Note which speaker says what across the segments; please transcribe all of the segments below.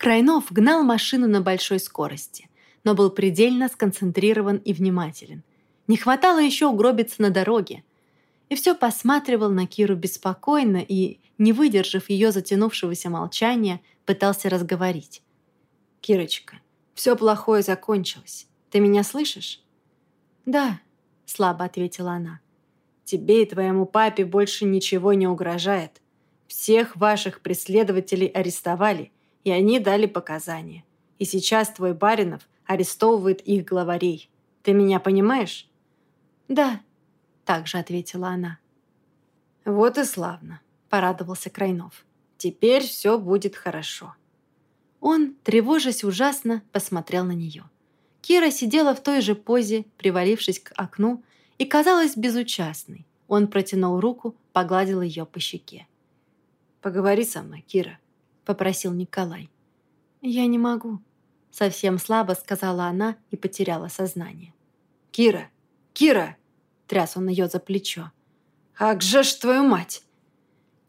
Speaker 1: Крайнов гнал машину на большой скорости, но был предельно сконцентрирован и внимателен. Не хватало еще угробиться на дороге. И все посматривал на Киру беспокойно и, не выдержав ее затянувшегося молчания, пытался разговорить. «Кирочка, все плохое закончилось. Ты меня слышишь?» «Да», — слабо ответила она. «Тебе и твоему папе больше ничего не угрожает. Всех ваших преследователей арестовали, и они дали показания. И сейчас твой Баринов арестовывает их главарей. Ты меня понимаешь?» «Да», — также ответила она. «Вот и славно», — порадовался Крайнов. «Теперь все будет хорошо». Он, тревожась ужасно, посмотрел на нее. Кира сидела в той же позе, привалившись к окну, и казалась безучастной. Он протянул руку, погладил ее по щеке. «Поговори со мной, Кира», — попросил Николай. «Я не могу», — совсем слабо сказала она и потеряла сознание. «Кира! Кира!» — тряс он ее за плечо. «Ах же ж твою мать!»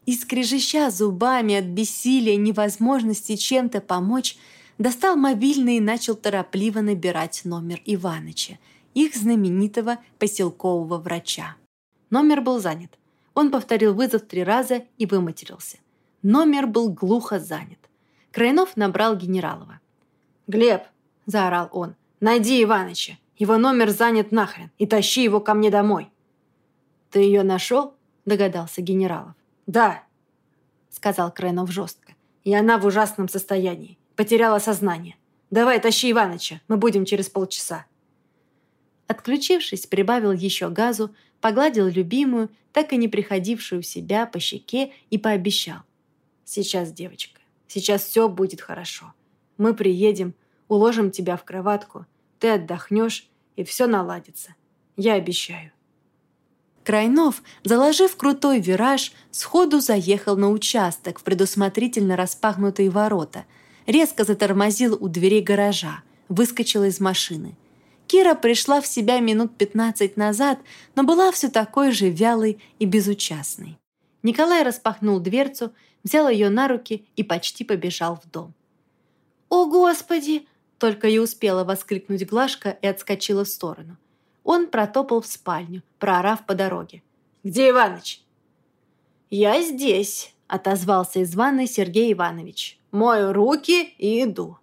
Speaker 1: И скрежеща зубами от бессилия невозможности чем-то помочь, достал мобильный и начал торопливо набирать номер Иваныча, их знаменитого поселкового врача. Номер был занят. Он повторил вызов три раза и выматерился. Номер был глухо занят. Крайнов набрал Генералова. «Глеб!» – заорал он. «Найди Иваныча! Его номер занят нахрен! И тащи его ко мне домой!» «Ты ее нашел?» – догадался Генералов. «Да!» – сказал Крайнов жестко. «И она в ужасном состоянии. Потеряла сознание. Давай, тащи Иваныча, мы будем через полчаса». Отключившись, прибавил еще газу, погладил любимую, так и не приходившую в себя по щеке и пообещал. «Сейчас, девочка, сейчас все будет хорошо. Мы приедем, уложим тебя в кроватку, ты отдохнешь, и все наладится. Я обещаю». Крайнов, заложив крутой вираж, сходу заехал на участок в предусмотрительно распахнутые ворота – резко затормозил у дверей гаража, выскочил из машины. Кира пришла в себя минут 15 назад, но была все такой же вялой и безучастной. Николай распахнул дверцу, взял ее на руки и почти побежал в дом. «О, Господи!» – только и успела воскликнуть Глашка и отскочила в сторону. Он протопал в спальню, проорав по дороге. «Где Иваныч?» «Я здесь», – отозвался из ванной Сергей Иванович мою руки и иду».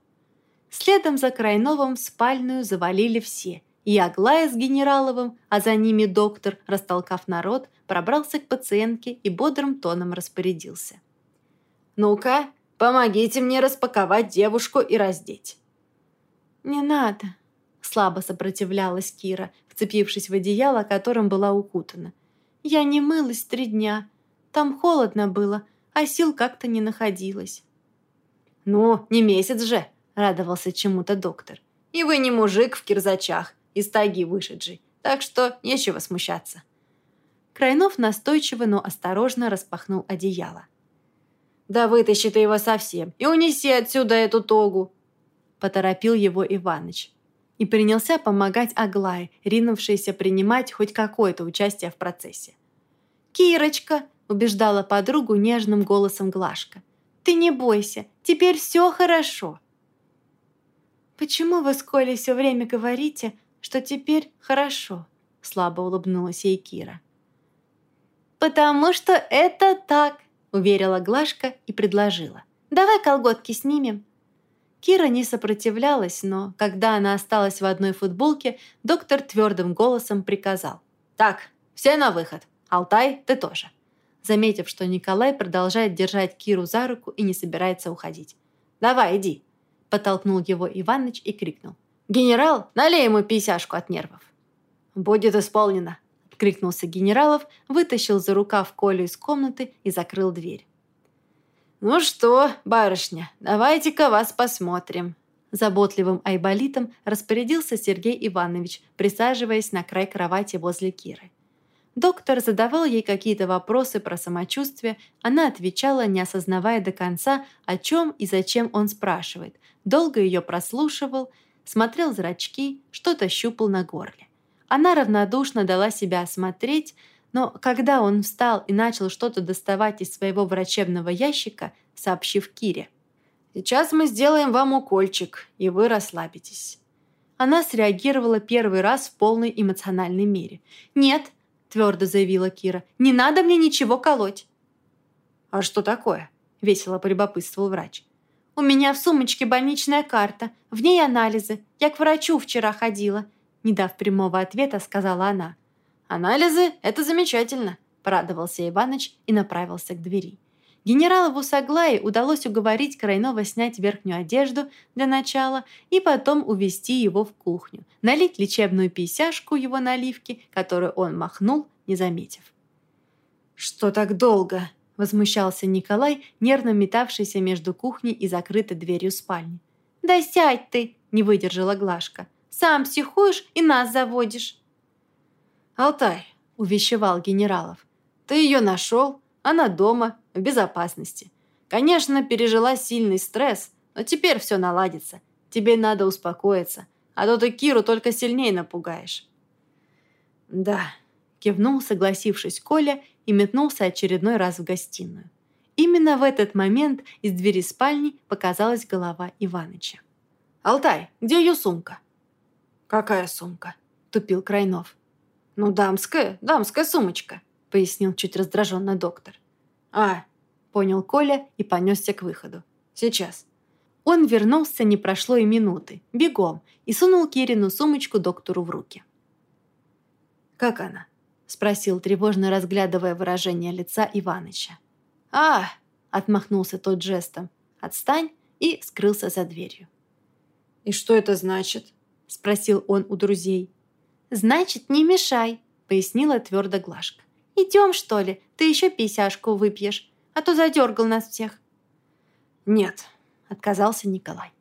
Speaker 1: Следом за Крайновым в спальную завалили все. И Аглая с Генераловым, а за ними доктор, растолкав народ, пробрался к пациентке и бодрым тоном распорядился. «Ну-ка, помогите мне распаковать девушку и раздеть». «Не надо», — слабо сопротивлялась Кира, вцепившись в одеяло, которым была укутана. «Я не мылась три дня. Там холодно было, а сил как-то не находилось». «Ну, не месяц же!» – радовался чему-то доктор. «И вы не мужик в кирзачах, из тайги вышедший, так что нечего смущаться». Крайнов настойчиво, но осторожно распахнул одеяло. «Да вытащи ты его совсем и унеси отсюда эту тогу!» Поторопил его Иваныч. И принялся помогать Аглае, ринувшейся принимать хоть какое-то участие в процессе. «Кирочка!» – убеждала подругу нежным голосом Глашка. Ты не бойся, теперь все хорошо». «Почему вы с Колей все время говорите, что теперь хорошо?» Слабо улыбнулась ей Кира. «Потому что это так», — уверила Глашка и предложила. «Давай колготки снимем». Кира не сопротивлялась, но, когда она осталась в одной футболке, доктор твердым голосом приказал. «Так, все на выход. Алтай, ты тоже» заметив, что Николай продолжает держать Киру за руку и не собирается уходить. «Давай, иди!» – подтолкнул его Иваныч и крикнул. «Генерал, налей ему писяшку от нервов!» «Будет исполнено!» – откликнулся генералов, вытащил за рукав Колю из комнаты и закрыл дверь. «Ну что, барышня, давайте-ка вас посмотрим!» Заботливым айболитом распорядился Сергей Иванович, присаживаясь на край кровати возле Киры. Доктор задавал ей какие-то вопросы про самочувствие, она отвечала, не осознавая до конца, о чем и зачем он спрашивает. Долго ее прослушивал, смотрел зрачки, что-то щупал на горле. Она равнодушно дала себя осмотреть, но когда он встал и начал что-то доставать из своего врачебного ящика, сообщив Кире. Сейчас мы сделаем вам укольчик, и вы расслабитесь». Она среагировала первый раз в полной эмоциональной мере. «Нет», – твердо заявила Кира, – «не надо мне ничего колоть». «А что такое?» – весело полюбопытствовал врач. «У меня в сумочке больничная карта, в ней анализы. Я к врачу вчера ходила», – не дав прямого ответа, сказала она. «Анализы – это замечательно», – порадовался Иваныч и направился к двери. Генералову Саглае удалось уговорить Крайнова снять верхнюю одежду для начала и потом увести его в кухню, налить лечебную писяшку его наливки, которую он махнул, не заметив. «Что так долго?» – возмущался Николай, нервно метавшийся между кухней и закрытой дверью спальни. «Да сядь ты!» – не выдержала Глашка. «Сам психуешь и нас заводишь!» «Алтай!» – увещевал генералов. «Ты ее нашел, она дома, в безопасности. Конечно, пережила сильный стресс, но теперь все наладится. Тебе надо успокоиться, а то ты Киру только сильнее напугаешь». «Да», – кивнул, согласившись Коля, и метнулся очередной раз в гостиную. Именно в этот момент из двери спальни показалась голова Иваныча. «Алтай, где ее сумка?» «Какая сумка?» – тупил Крайнов. «Ну, дамская, дамская сумочка», – пояснил чуть раздраженно доктор. «А, понял Коля и понесся к выходу. «Сейчас». Он вернулся, не прошло и минуты, бегом, и сунул Кирину сумочку доктору в руки. «Как она?» – спросил, тревожно разглядывая выражение лица Иваныча. «А!» – отмахнулся тот жестом. «Отстань!» и скрылся за дверью. «И что это значит?» – спросил он у друзей. «Значит, не мешай», – пояснила твердо Глашка. «Идем, что ли? Ты еще писяшку выпьешь а то задергал нас всех». «Нет», — отказался Николай.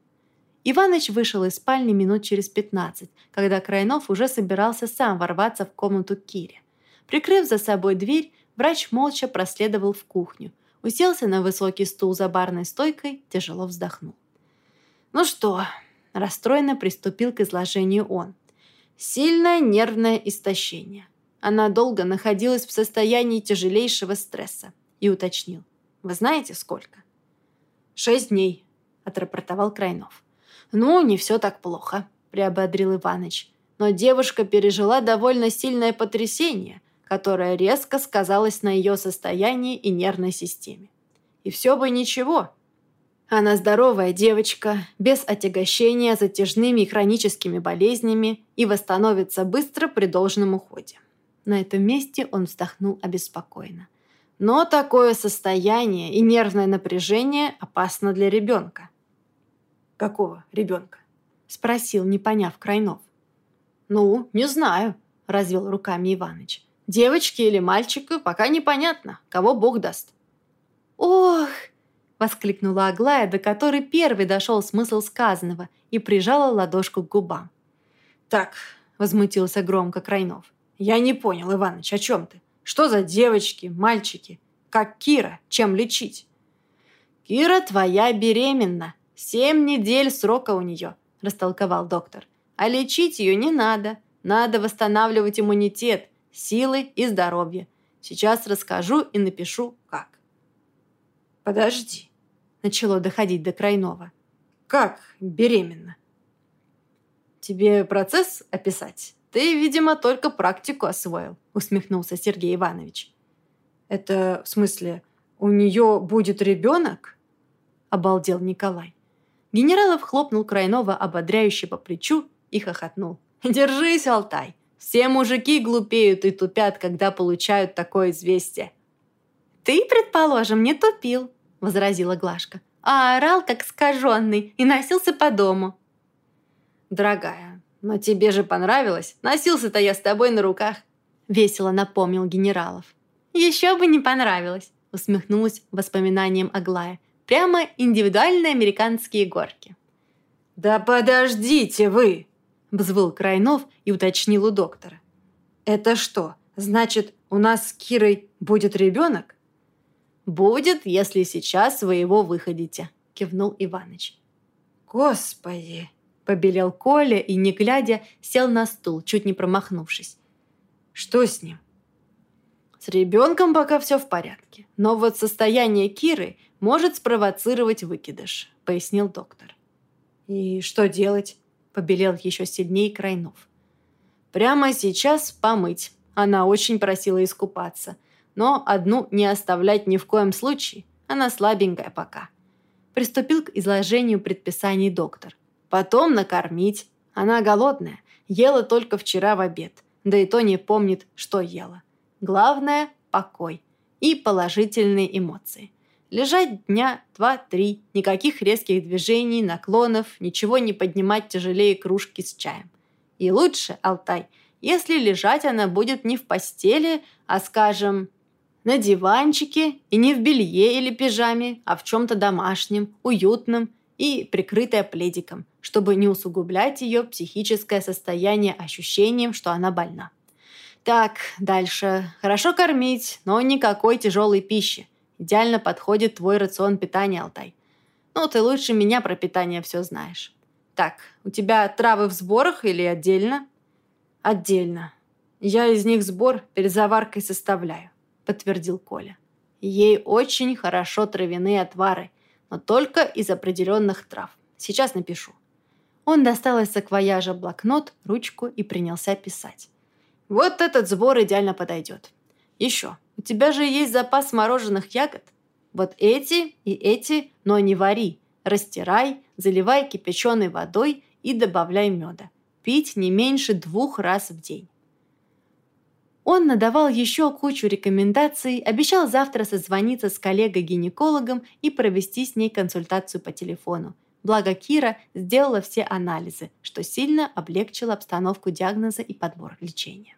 Speaker 1: Иваныч вышел из спальни минут через пятнадцать, когда Крайнов уже собирался сам ворваться в комнату к Кире. Прикрыв за собой дверь, врач молча проследовал в кухню, уселся на высокий стул за барной стойкой, тяжело вздохнул. «Ну что?» – расстроенно приступил к изложению он. «Сильное нервное истощение. Она долго находилась в состоянии тяжелейшего стресса и уточнил. «Вы знаете, сколько?» «Шесть дней», – отрапортовал Крайнов. «Ну, не все так плохо», – приободрил Иваныч. «Но девушка пережила довольно сильное потрясение, которое резко сказалось на ее состоянии и нервной системе. И все бы ничего. Она здоровая девочка, без отягощения затяжными и хроническими болезнями и восстановится быстро при должном уходе». На этом месте он вздохнул обеспокоенно. Но такое состояние и нервное напряжение опасно для ребенка. «Какого ребенка?» – спросил, не поняв Крайнов. «Ну, не знаю», – развел руками Иваныч. «Девочки или мальчика, пока непонятно, кого Бог даст». «Ох!» – воскликнула Аглая, до которой первый дошел смысл сказанного, и прижала ладошку к губам. «Так», – возмутился громко Крайнов. «Я не понял, Иваныч, о чем ты? Что за девочки, мальчики? Как Кира, чем лечить? Кира твоя беременна. Семь недель срока у нее, растолковал доктор. А лечить ее не надо. Надо восстанавливать иммунитет, силы и здоровье. Сейчас расскажу и напишу, как. Подожди, начало доходить до Крайнова. Как беременна? Тебе процесс описать? «Ты, видимо, только практику освоил», — усмехнулся Сергей Иванович. «Это, в смысле, у нее будет ребенок?» — обалдел Николай. Генералов хлопнул Крайнова ободряюще по плечу и хохотнул. «Держись, Алтай! Все мужики глупеют и тупят, когда получают такое известие». «Ты, предположим, не тупил», — возразила Глашка, «а орал, как скаженный, и носился по дому». «Дорогая, «Но тебе же понравилось. Носился-то я с тобой на руках», — весело напомнил генералов. «Еще бы не понравилось», — усмехнулась воспоминанием Аглая. «Прямо индивидуальные американские горки». «Да подождите вы!» — взвыл Крайнов и уточнил у доктора. «Это что, значит, у нас с Кирой будет ребенок?» «Будет, если сейчас вы его выходите», — кивнул Иваныч. «Господи!» Побелел Коля и, не глядя, сел на стул, чуть не промахнувшись. «Что с ним?» С ребенком пока все в порядке, но вот состояние Киры может спровоцировать выкидыш, пояснил доктор. И что делать? Побелел еще сильнее Крайнов. Прямо сейчас помыть. Она очень просила искупаться. Но одну не оставлять ни в коем случае. Она слабенькая пока. Приступил к изложению предписаний доктор. Потом накормить. Она голодная. Ела только вчера в обед. Да и то не помнит, что ела. Главное – покой. И положительные эмоции. Лежать дня два-три, никаких резких движений, наклонов, ничего не поднимать тяжелее кружки с чаем. И лучше, Алтай, если лежать она будет не в постели, а, скажем, на диванчике и не в белье или пижаме, а в чем-то домашнем, уютном и прикрытая пледиком, чтобы не усугублять ее психическое состояние ощущением, что она больна. Так, дальше. Хорошо кормить, но никакой тяжелой пищи. Идеально подходит твой рацион питания, Алтай. Ну, ты лучше меня про питание все знаешь. Так, у тебя травы в сборах или отдельно? Отдельно. Я из них сбор перед заваркой составляю, подтвердил Коля. Ей очень хорошо травяные отвары, но только из определенных трав. Сейчас напишу. Он достал из саквояжа блокнот, ручку и принялся писать. Вот этот сбор идеально подойдет. Еще, у тебя же есть запас мороженых ягод. Вот эти и эти, но не вари. Растирай, заливай кипяченой водой и добавляй меда. Пить не меньше двух раз в день. Он надавал еще кучу рекомендаций, обещал завтра созвониться с коллегой-гинекологом и провести с ней консультацию по телефону. Благо Кира сделала все анализы, что сильно облегчило обстановку диагноза и подбор лечения.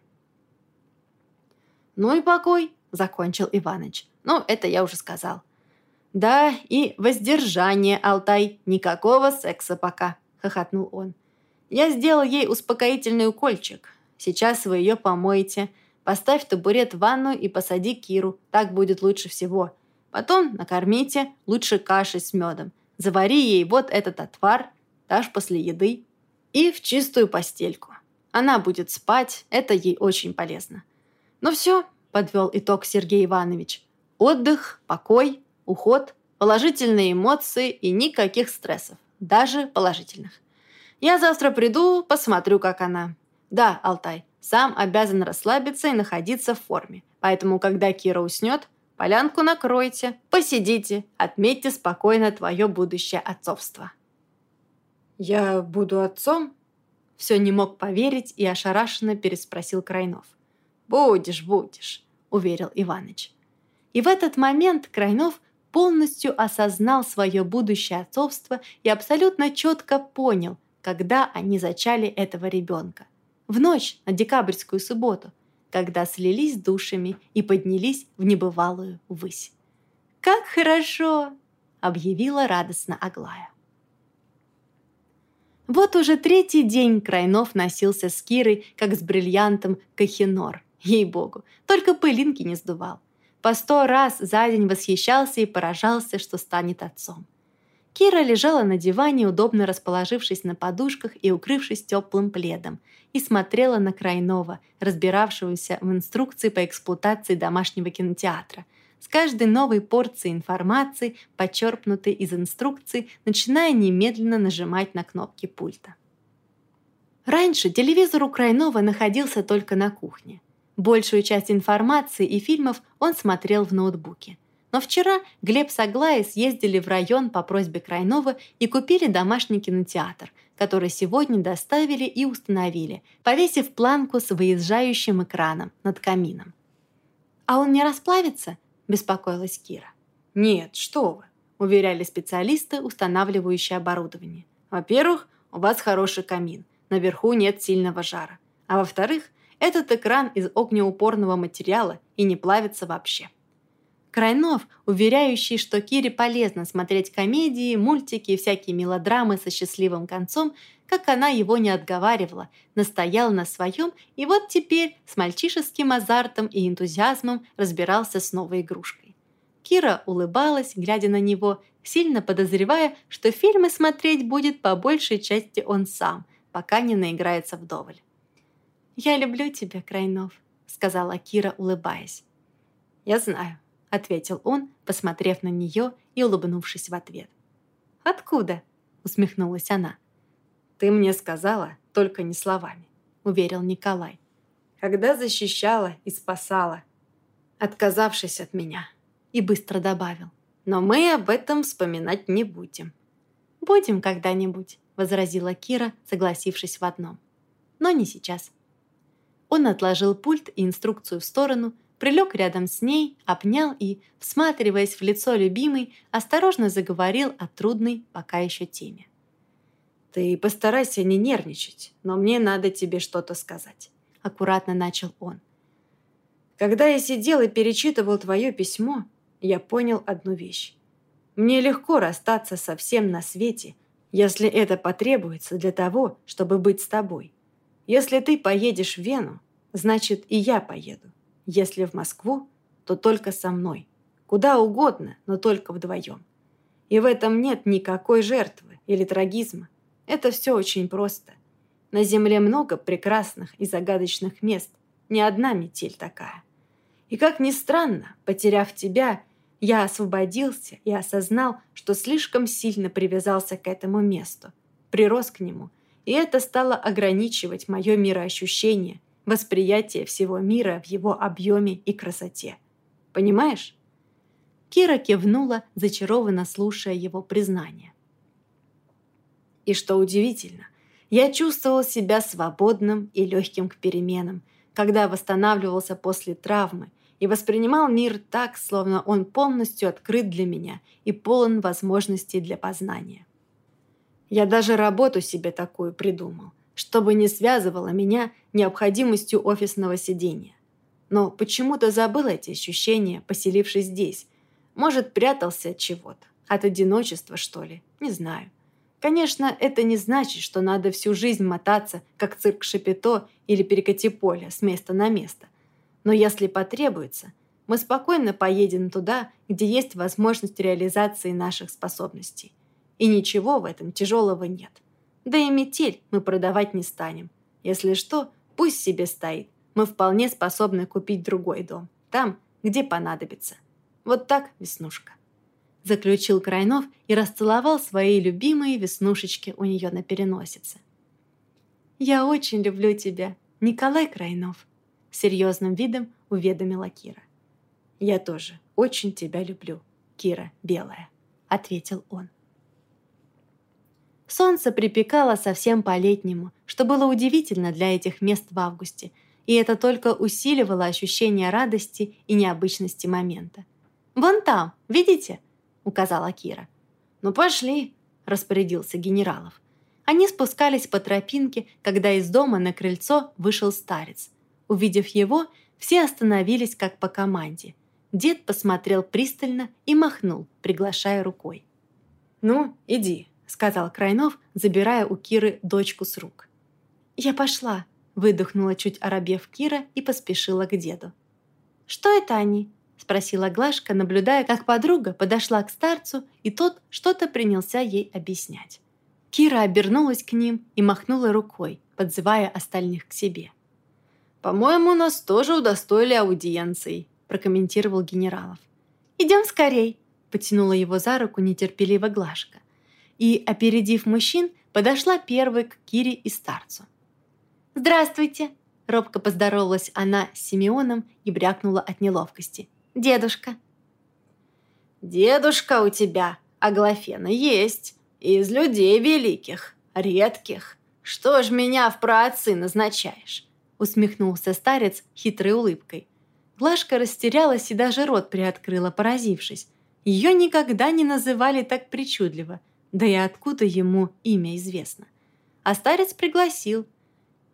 Speaker 1: «Ну и покой», — закончил Иваныч. «Ну, это я уже сказал». «Да, и воздержание, Алтай, никакого секса пока», — хохотнул он. «Я сделал ей успокоительный укольчик. Сейчас вы ее помоете. Поставь табурет в ванну и посади Киру, так будет лучше всего. Потом накормите, лучше кашей с медом. Завари ей вот этот отвар, дашь после еды. И в чистую постельку. Она будет спать, это ей очень полезно. Ну все, подвел итог Сергей Иванович. Отдых, покой, уход, положительные эмоции и никаких стрессов, даже положительных. Я завтра приду, посмотрю, как она. Да, Алтай, сам обязан расслабиться и находиться в форме. Поэтому, когда Кира уснет, полянку накройте, посидите, отметьте спокойно твое будущее отцовство. «Я буду отцом?» Все не мог поверить и ошарашенно переспросил Крайнов. «Будешь, будешь», — уверил Иваныч. И в этот момент Крайнов полностью осознал свое будущее отцовство и абсолютно четко понял, когда они зачали этого ребенка. В ночь на декабрьскую субботу, когда слились душами и поднялись в небывалую высь. «Как хорошо!» — объявила радостно Аглая. Вот уже третий день Крайнов носился с Кирой, как с бриллиантом Кахинор. Ей-богу, только пылинки не сдувал. По сто раз за день восхищался и поражался, что станет отцом. Кира лежала на диване, удобно расположившись на подушках и укрывшись теплым пледом, и смотрела на Крайнова, разбиравшегося в инструкции по эксплуатации домашнего кинотеатра. С каждой новой порцией информации, почерпнутой из инструкций, начиная немедленно нажимать на кнопки пульта. Раньше телевизор у Крайнова находился только на кухне. Большую часть информации и фильмов он смотрел в ноутбуке. Но вчера Глеб с Аглаей съездили в район по просьбе Крайнова и купили домашний кинотеатр, который сегодня доставили и установили, повесив планку с выезжающим экраном над камином. «А он не расплавится?» – беспокоилась Кира. «Нет, что вы!» – уверяли специалисты, устанавливающие оборудование. «Во-первых, у вас хороший камин, наверху нет сильного жара. А во-вторых, этот экран из огнеупорного материала и не плавится вообще». Крайнов, уверяющий, что Кире полезно смотреть комедии, мультики и всякие мелодрамы со счастливым концом, как она его не отговаривала, настоял на своем и вот теперь с мальчишеским азартом и энтузиазмом разбирался с новой игрушкой. Кира улыбалась, глядя на него, сильно подозревая, что фильмы смотреть будет по большей части он сам, пока не наиграется вдоволь. «Я люблю тебя, Крайнов», — сказала Кира, улыбаясь. я знаю», — ответил он, посмотрев на нее и улыбнувшись в ответ. «Откуда?» — усмехнулась она. «Ты мне сказала, только не словами», — уверил Николай. «Когда защищала и спасала, отказавшись от меня». И быстро добавил. «Но мы об этом вспоминать не будем». «Будем когда-нибудь», — возразила Кира, согласившись в одном. «Но не сейчас». Он отложил пульт и инструкцию в сторону, прилег рядом с ней, обнял и, всматриваясь в лицо любимой, осторожно заговорил о трудной пока еще теме. «Ты постарайся не нервничать, но мне надо тебе что-то сказать», — аккуратно начал он. «Когда я сидел и перечитывал твое письмо, я понял одну вещь. Мне легко расстаться со всем на свете, если это потребуется для того, чтобы быть с тобой. Если ты поедешь в Вену, значит и я поеду. Если в Москву, то только со мной. Куда угодно, но только вдвоем. И в этом нет никакой жертвы или трагизма. Это все очень просто. На Земле много прекрасных и загадочных мест. Ни одна метель такая. И как ни странно, потеряв тебя, я освободился и осознал, что слишком сильно привязался к этому месту, прирос к нему – и это стало ограничивать мое мироощущение, восприятие всего мира в его объеме и красоте. Понимаешь? Кира кивнула, зачарованно слушая его признание. И что удивительно, я чувствовал себя свободным и легким к переменам, когда восстанавливался после травмы и воспринимал мир так, словно он полностью открыт для меня и полон возможностей для познания. Я даже работу себе такую придумал, чтобы не связывала меня необходимостью офисного сидения. Но почему-то забыл эти ощущения, поселившись здесь. Может, прятался от чего-то. От одиночества, что ли? Не знаю. Конечно, это не значит, что надо всю жизнь мотаться, как цирк Шапито или перекати поле с места на место. Но если потребуется, мы спокойно поедем туда, где есть возможность реализации наших способностей. И ничего в этом тяжелого нет. Да и метель мы продавать не станем. Если что, пусть себе стоит. Мы вполне способны купить другой дом. Там, где понадобится. Вот так, Веснушка. Заключил Крайнов и расцеловал свои любимые веснушечки у нее на переносице. «Я очень люблю тебя, Николай Крайнов», серьезным видом уведомила Кира. «Я тоже очень тебя люблю, Кира Белая», ответил он. Солнце припекало совсем по-летнему, что было удивительно для этих мест в августе, и это только усиливало ощущение радости и необычности момента. «Вон там, видите?» — указала Кира. «Ну пошли», — распорядился генералов. Они спускались по тропинке, когда из дома на крыльцо вышел старец. Увидев его, все остановились как по команде. Дед посмотрел пристально и махнул, приглашая рукой. «Ну, иди, сказал Крайнов, забирая у Киры дочку с рук. «Я пошла», — выдохнула чуть оробев Кира и поспешила к деду. «Что это они?» — спросила Глашка, наблюдая, как подруга подошла к старцу, и тот что-то принялся ей объяснять. Кира обернулась к ним и махнула рукой, подзывая остальных к себе. «По-моему, нас тоже удостоили аудиенцией», – прокомментировал генералов. «Идем скорей», – потянула его за руку нетерпеливо Глашка и, опередив мужчин, подошла первой к Кире и старцу. «Здравствуйте!» – робко поздоровалась она с Симеоном и брякнула от неловкости. «Дедушка!» «Дедушка у тебя, Аглафена, есть, из людей великих, редких. Что ж меня в праотцы назначаешь?» усмехнулся старец хитрой улыбкой. Глашка растерялась и даже рот приоткрыла, поразившись. Ее никогда не называли так причудливо – да и откуда ему имя известно? А старец пригласил.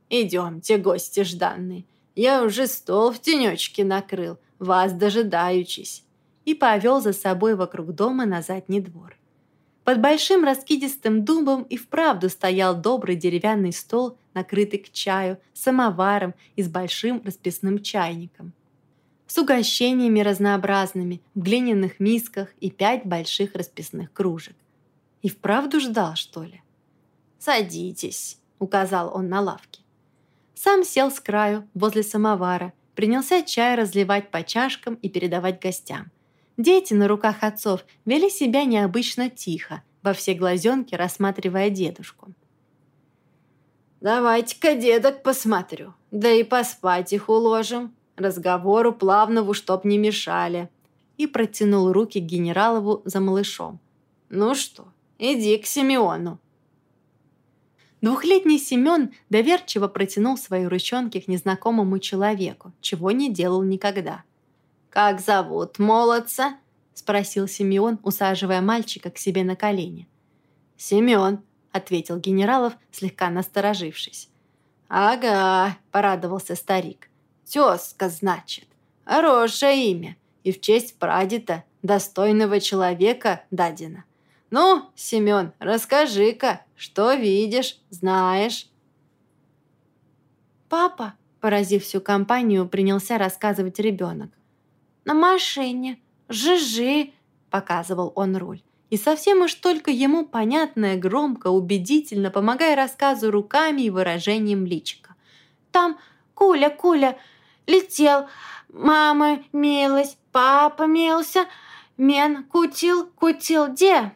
Speaker 1: «Идемте, гости жданные, я уже стол в тенечке накрыл, вас дожидаючись» и повел за собой вокруг дома на задний двор. Под большим раскидистым дубом и вправду стоял добрый деревянный стол, накрытый к чаю, самоваром и с большим расписным чайником. С угощениями разнообразными в глиняных мисках и пять больших расписных кружек. И вправду ждал, что ли? «Садитесь», — указал он на лавке. Сам сел с краю, возле самовара, принялся чай разливать по чашкам и передавать гостям. Дети на руках отцов вели себя необычно тихо, во все глазенки рассматривая дедушку.
Speaker 2: «Давайте-ка дедок посмотрю, да и поспать их уложим. Разговору плавному чтоб не мешали».
Speaker 1: И протянул руки генералову за малышом.
Speaker 2: «Ну что, иди к Симеону».
Speaker 1: Двухлетний Семен доверчиво протянул свои ручонки к незнакомому человеку, чего не делал никогда.
Speaker 2: «Как зовут молодца?»
Speaker 1: – спросил Симеон, усаживая мальчика к себе на колени.
Speaker 2: «Семен», –
Speaker 1: ответил Генералов, слегка насторожившись.
Speaker 2: «Ага», – порадовался старик. «Тезка, значит. Хорошее имя. И в честь прадеда, достойного человека, дадено. Ну, Семен, расскажи-ка, что видишь, знаешь?»
Speaker 1: «Папа», поразив всю компанию, принялся рассказывать ребенок. «На машине, жижи», — показывал он руль. И совсем уж только ему понятное, громко, убедительно, помогая рассказу руками и выражением личика. «Там Куля, Куля, летел, мама милась, папа мелся, мен кутил, кутил, где?»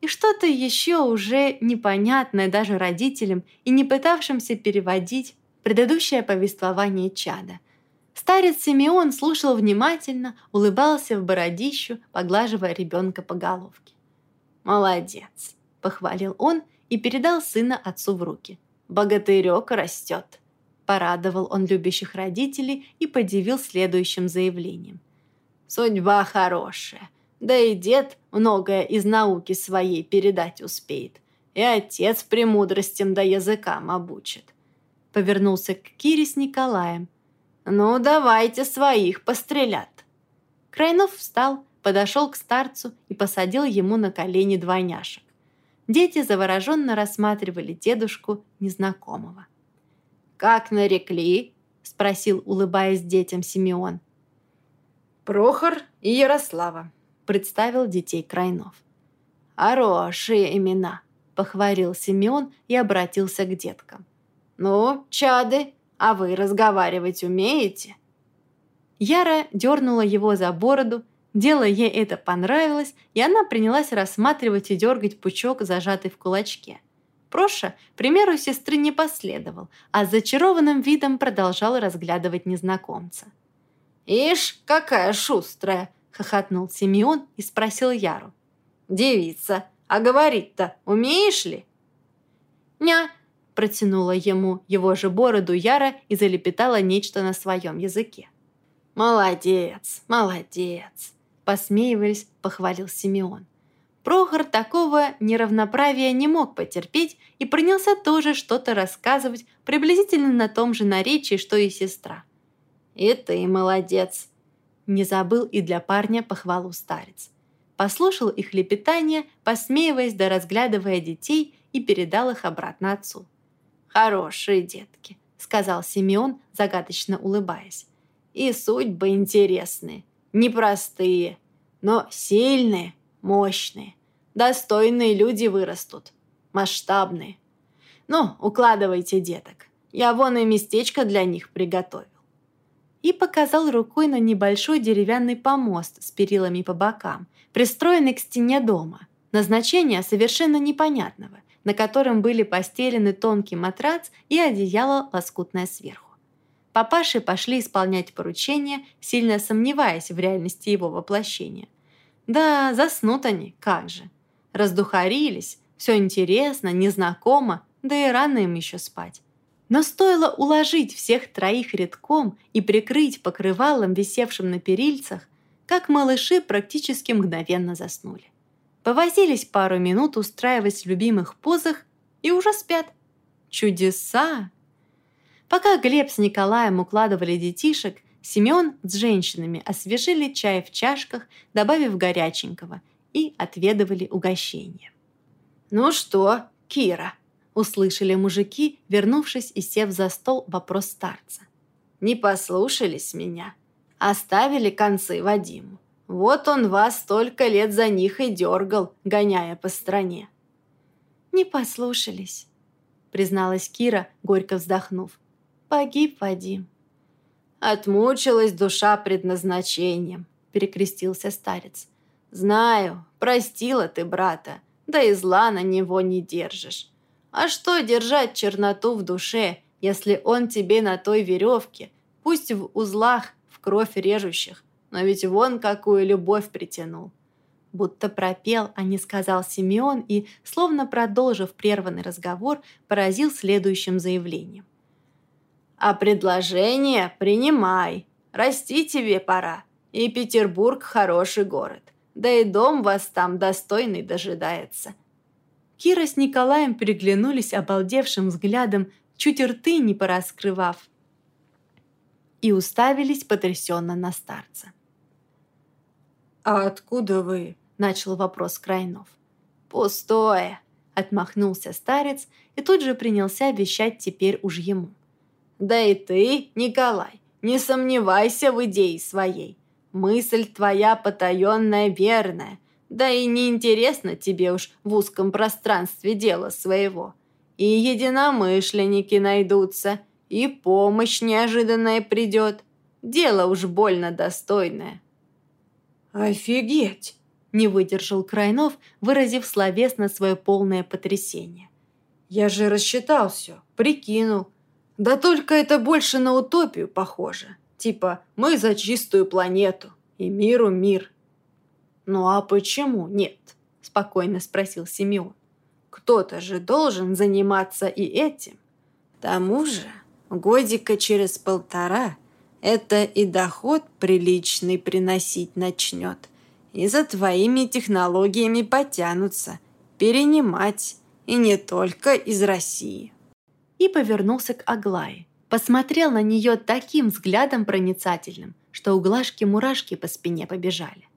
Speaker 1: И что-то еще уже непонятное даже родителям и не пытавшимся переводить предыдущее повествование чада. Старец Симеон слушал внимательно, улыбался в бородищу, поглаживая ребенка по головке.
Speaker 2: «Молодец!» – похвалил он и передал сына отцу в руки. «Богатырек растет!» Порадовал он любящих родителей и подивил следующим заявлением. «Судьба хорошая!» Да и дед многое из науки своей передать успеет. И отец премудростям да языкам обучит.
Speaker 1: Повернулся к Кире с Николаем.
Speaker 2: «Ну, давайте своих пострелят».
Speaker 1: Крайнов встал, подошел к старцу и посадил ему на колени двойняшек. Дети завороженно рассматривали дедушку незнакомого.
Speaker 2: «Как нарекли?»
Speaker 1: – спросил, улыбаясь детям Симеон.
Speaker 2: «Прохор и Ярослава»,
Speaker 1: представил детей Крайнов.
Speaker 2: «Хорошие имена», – похвалил Семен и обратился к деткам. «Ну, чады, а вы разговаривать умеете?»
Speaker 1: Яра дернула его за бороду, дело ей это понравилось, и она принялась рассматривать и дергать пучок, зажатый в кулачке. Проша, примеру сестры не последовал, а с зачарованным видом продолжал разглядывать незнакомца.
Speaker 2: «Ишь, какая шустрая!» – хохотнул Симеон и спросил Яру. «Девица, а говорить-то умеешь ли?»
Speaker 1: «Ня!» – протянула ему его же бороду Яра и залепетала нечто на своем языке.
Speaker 2: «Молодец, молодец!» – посмеиваясь, похвалил Симеон.
Speaker 1: Прохор такого неравноправия не мог потерпеть и принялся тоже что-то рассказывать приблизительно на том же наречии, что и сестра.
Speaker 2: «И ты молодец!»
Speaker 1: Не забыл и для парня похвалу старец. Послушал их лепетание, посмеиваясь да разглядывая детей и передал их обратно отцу.
Speaker 2: «Хорошие детки», — сказал Симеон, загадочно улыбаясь. «И судьбы интересные, непростые, но сильные, мощные. Достойные люди вырастут, масштабные. Ну, укладывайте деток. Я вон и местечко для них приготовил
Speaker 1: и показал рукой на небольшой деревянный помост с перилами по бокам, пристроенный к стене дома. Назначение совершенно непонятного, на котором были постелены тонкий матрац и одеяло лоскутное сверху. Папаши пошли исполнять поручение, сильно сомневаясь в реальности его воплощения. Да, заснут они, как же. Раздухарились, все интересно, незнакомо, да и рано им еще спать. Но стоило уложить всех троих редком и прикрыть покрывалом, висевшим на перильцах, как малыши практически мгновенно заснули. Повозились пару минут, устраиваясь в любимых позах, и уже спят. Чудеса! Пока Глеб с Николаем укладывали детишек, Семен с женщинами освежили чай в чашках, добавив горяченького, и отведывали угощение.
Speaker 2: «Ну что, Кира?»
Speaker 1: Услышали мужики, вернувшись и сев за стол вопрос старца.
Speaker 2: «Не послушались меня. Оставили концы Вадиму. Вот он вас столько лет за них и дергал, гоняя по стране».
Speaker 1: «Не послушались», — призналась Кира, горько вздохнув. «Погиб Вадим».
Speaker 2: «Отмучилась душа предназначением», – перекрестился старец. «Знаю, простила ты брата, да и зла на него не держишь. А что держать черноту в душе, если он тебе на той веревке, пусть в узлах, в кровь режущих, но ведь вон какую любовь притянул». Будто пропел, а не сказал Симеон и, словно продолжив прерванный разговор, поразил следующим заявлением. «А предложение принимай. Расти тебе пора. И Петербург хороший город. Да и дом вас там достойный дожидается».
Speaker 1: Кира с Николаем переглянулись обалдевшим взглядом, чуть рты не пораскрывав, и уставились потрясенно на старца.
Speaker 2: «А откуда вы?» – начал вопрос Крайнов. «Пустое!» – отмахнулся старец и тут же принялся вещать теперь уж ему. «Да и ты, Николай, не сомневайся в идее своей. Мысль твоя потаенная верная, да и неинтересно тебе уж в узком пространстве дела своего. И единомышленники найдутся, и помощь неожиданная придет. Дело уж больно достойное».
Speaker 1: «Офигеть!» – не выдержал Крайнов, выразив словесно свое полное потрясение. «Я же рассчитал все, прикинул. Да только это больше на утопию похоже. Типа «мы за чистую планету» и «миру мир».
Speaker 2: «Ну а почему нет?» – спокойно спросил Симеон. «Кто-то же должен заниматься и этим. К тому же годика через полтора это и доход приличный приносить начнет. И за твоими технологиями потянутся, перенимать, и не только из России».
Speaker 1: И повернулся к Аглае посмотрел на нее таким взглядом проницательным, что у Глашки мурашки по спине побежали.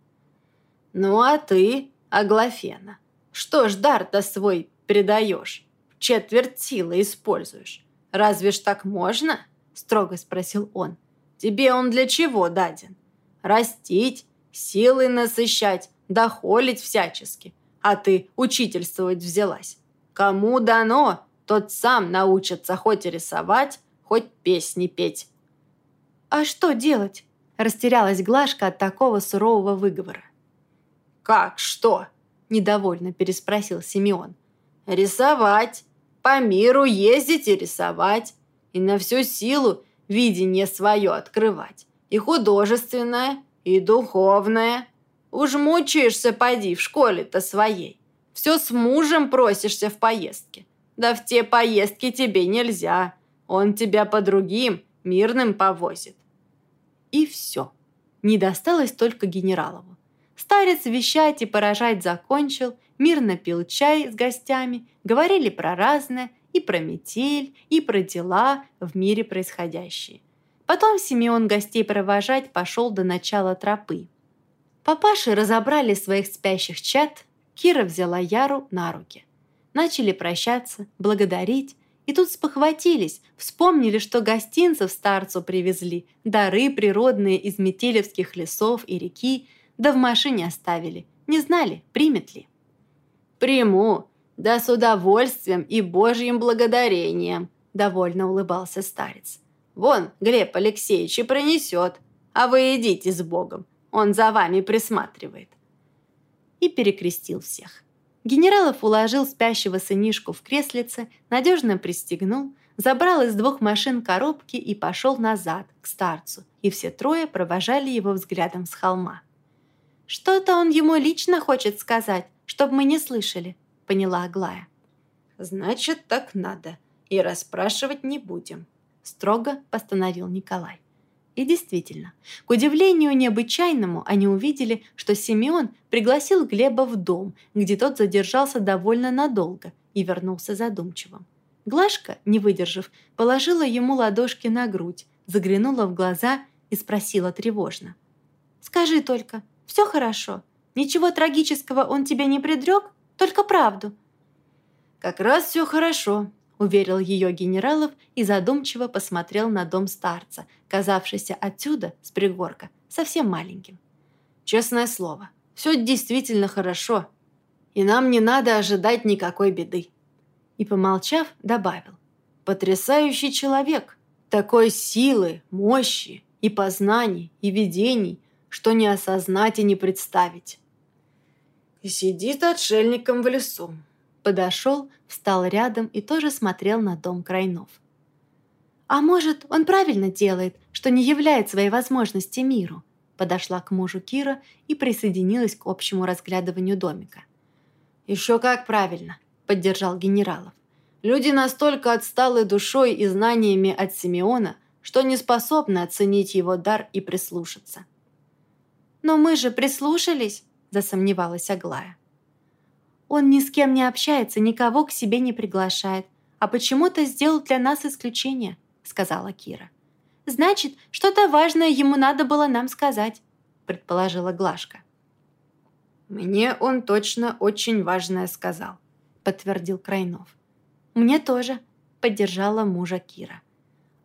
Speaker 2: «Ну а ты, Аглафена, что ж дар-то свой предаешь? Четверть силы используешь. Разве ж так можно?» – строго спросил он. «Тебе он для чего даден? Растить, силой насыщать, дохолить всячески. А ты учительствовать взялась. Кому дано, тот сам научится хоть рисовать, хоть песни петь.
Speaker 1: «А что делать?» – растерялась Глашка от такого сурового выговора.
Speaker 2: «Как что?» – недовольно переспросил Симеон. «Рисовать, по миру ездить и рисовать, и на всю силу видение свое открывать, и художественное, и духовное. Уж мучаешься, поди, в школе-то своей. Все с мужем просишься в поездке. Да в те поездки тебе нельзя. Он тебя по другим, мирным повозит».
Speaker 1: И все. Не досталось только генералову. Старец вещать и поражать закончил, мирно пил чай с гостями, говорили про разное, и про метель, и про дела в мире происходящие. Потом Симеон гостей провожать пошел до начала тропы. Папаши разобрали своих спящих чад, Кира взяла Яру на руки. Начали прощаться, благодарить, и тут спохватились, вспомнили, что гостинцев старцу привезли, дары природные из метелевских лесов и реки, да в машине оставили. Не знали, примет ли.
Speaker 2: «Приму, да с удовольствием и божьим благодарением», – довольно улыбался старец. «Вон, Глеб Алексеевич и пронесет, а вы идите с Богом, он за вами присматривает».
Speaker 1: И перекрестил всех. Генералов уложил спящего сынишку в креслице, надежно пристегнул, забрал из двух машин коробки и пошел назад, к старцу, и все трое провожали его взглядом с холма. «Что-то он ему лично хочет сказать, чтобы мы не слышали», — поняла Аглая.
Speaker 2: «Значит, так надо, и расспрашивать не будем», — строго постановил Николай.
Speaker 1: И действительно, к удивлению необычайному, они увидели, что Симеон пригласил Глеба в дом, где тот задержался довольно надолго и вернулся задумчивым. Глашка, не выдержав, положила ему ладошки на грудь, заглянула в глаза и спросила тревожно. «Скажи только, все хорошо? Ничего трагического он тебе не предрек? Только правду?»
Speaker 2: «Как раз все хорошо», уверил ее генералов и задумчиво посмотрел на дом старца, казавшийся отсюда, с пригорка, совсем маленьким. «Честное слово, все действительно хорошо, и нам не надо ожидать никакой беды». И, помолчав, добавил. «Потрясающий человек, такой силы, мощи, и познаний, и видений, что не осознать и не представить. И сидит отшельником в лесу.
Speaker 1: Подошел, встал рядом и тоже смотрел на дом Крайнов. «А может, он правильно делает, что не являет своей возможности миру?» Подошла к мужу Кира и присоединилась к общему разглядыванию домика.
Speaker 2: «Еще как правильно», — поддержал генералов. «Люди настолько отсталы душой и знаниями от Симеона, что не способны оценить его дар и прислушаться».
Speaker 1: «Но мы же прислушались», — засомневалась Аглая. «Он ни с кем не общается, никого к себе не приглашает, а почему-то сделал для нас исключение», — сказала Кира. «Значит, что-то важное ему надо было нам сказать», — предположила Глашка.
Speaker 2: «Мне он точно очень важное сказал», — подтвердил Крайнов.
Speaker 1: «Мне тоже», — поддержала мужа Кира.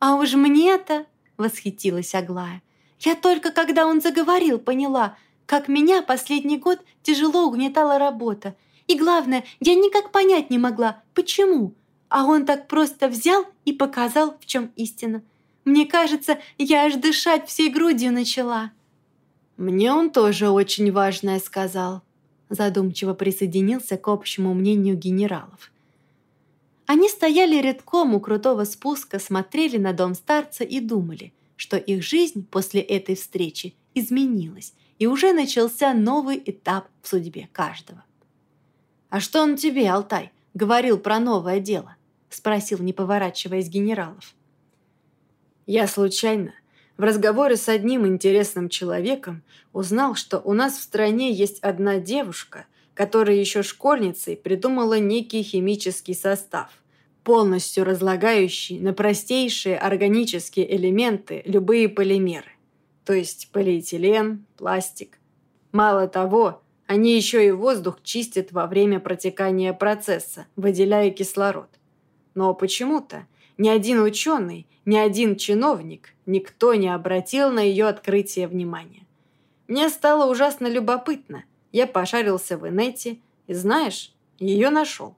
Speaker 1: «А уж мне-то», — восхитилась Аглая, «я только когда он заговорил, поняла, как меня последний год тяжело угнетала работа. И главное, я никак понять не могла, почему. А он так просто взял и показал, в чем истина. Мне кажется, я аж дышать всей грудью начала».
Speaker 2: «Мне он тоже очень важное сказал», задумчиво присоединился к общему мнению генералов.
Speaker 1: Они стояли редком у крутого спуска, смотрели на дом старца и думали, что их жизнь после этой встречи изменилась, и уже начался новый этап в судьбе каждого.
Speaker 2: «А что он тебе, Алтай, говорил про новое дело?» — спросил, не поворачиваясь генералов. «Я случайно в разговоре с одним интересным человеком узнал, что у нас в стране есть одна девушка, которая еще школьницей придумала некий химический состав, полностью разлагающий на простейшие органические элементы любые полимеры, то есть полиэтилен, пластик. Мало того, они еще и воздух чистят во время протекания процесса, выделяя кислород. Но почему-то ни один ученый, ни один чиновник, никто не обратил на ее открытие внимания. Мне стало ужасно любопытно. Я пошарился в инете и, знаешь, ее нашел.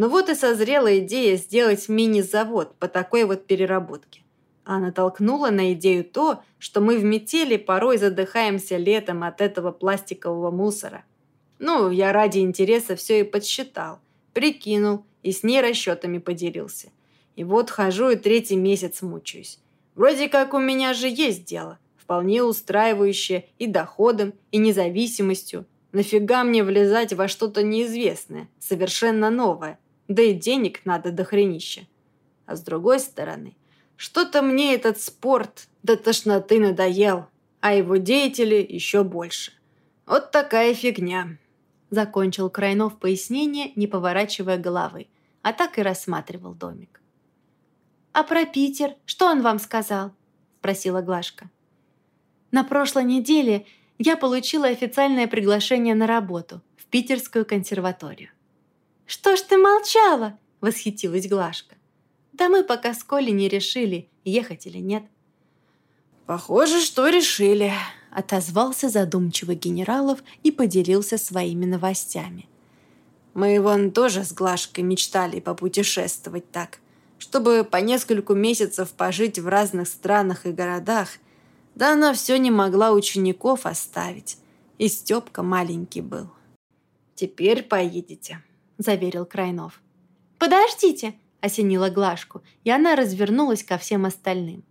Speaker 2: Но вот и созрела идея сделать мини-завод по такой вот переработке. А натолкнула на идею то, что мы в метели порой задыхаемся летом от этого пластикового мусора. Ну, я ради интереса все и подсчитал, прикинул и с ней расчетами поделился. И вот хожу и третий месяц мучаюсь. Вроде как у меня же есть дело, вполне устраивающее и доходом, и независимостью. Нафига мне влезать во что-то неизвестное, совершенно новое, да и денег надо до хренища. А с другой стороны, что-то мне этот спорт до тошноты надоел, а его деятели еще больше. Вот такая фигня.
Speaker 1: Закончил Крайнов пояснение, не поворачивая головы, а так и рассматривал домик. «А про Питер? Что он вам сказал?» – спросила Глашка. «На прошлой неделе я получила официальное приглашение на работу в Питерскую консерваторию». «Что ж ты молчала?» – восхитилась Глашка. «Да мы пока с Колей не решили, ехать или нет».
Speaker 2: «Похоже, что решили», –
Speaker 1: отозвался задумчиво генералов и поделился своими новостями.
Speaker 2: «Мы вон тоже с Глашкой мечтали попутешествовать так» чтобы по нескольку месяцев пожить в разных странах и городах. Да она все не могла учеников оставить. И Степка маленький был. «Теперь поедете», — заверил Крайнов.
Speaker 1: «Подождите», — осенила Глашку, и она развернулась ко всем остальным.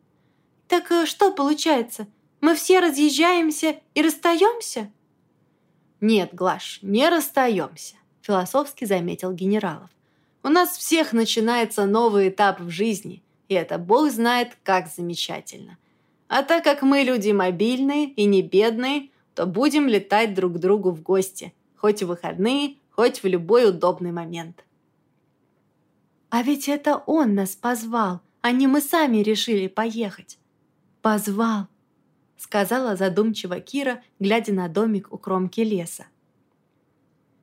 Speaker 1: «Так э, что получается? Мы все разъезжаемся и расстаемся?»
Speaker 2: «Нет, Глаш, не расстаемся», — философски заметил генералов. У нас всех начинается новый этап в жизни, и это Бог знает, как замечательно. А так как мы люди мобильные и не бедные, то будем летать друг к другу в гости, хоть в выходные, хоть в любой удобный момент.
Speaker 1: А ведь это он нас позвал, а не мы сами решили поехать. Позвал, сказала задумчиво Кира, глядя на домик у кромки леса.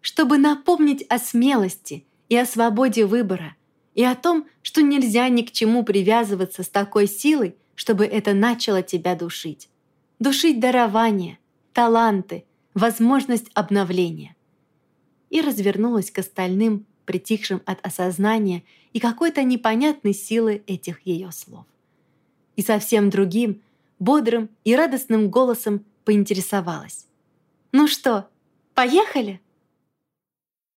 Speaker 1: Чтобы напомнить о смелости – и о свободе выбора, и о том, что нельзя ни к чему привязываться с такой силой, чтобы это начало тебя душить. Душить дарование, таланты, возможность обновления. И развернулась к остальным, притихшим от осознания и какой-то непонятной силы этих ее слов. И совсем другим, бодрым и радостным голосом поинтересовалась. «Ну что, поехали?»